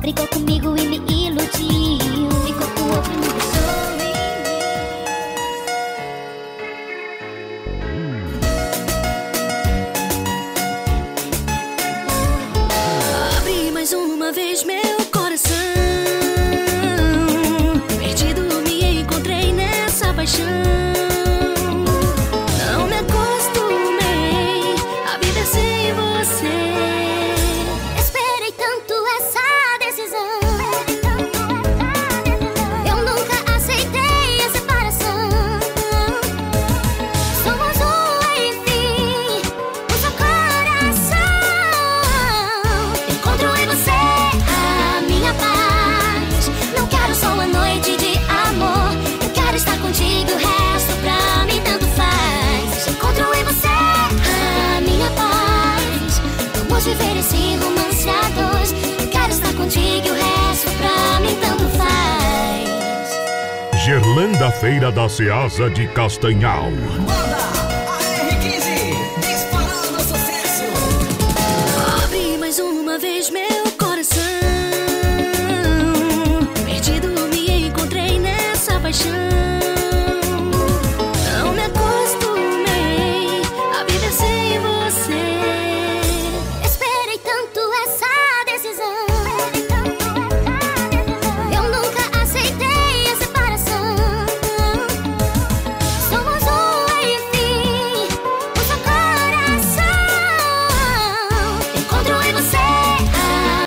Brincou comigo e me iludiu. Ficou com outro e me Abri mais uma vez meu coração. Perdido me encontrei nessa paixão. Não me acostumei a viver sem você. Viver esse romance a dois. Quero estar contigo, o resto pra mim tanto faz. Gerlanda Feira da Ceasa de Castanhal. Banda AR15, disparando sucesso. Abri mais uma vez meu coração. Perdido me encontrei nessa paixão.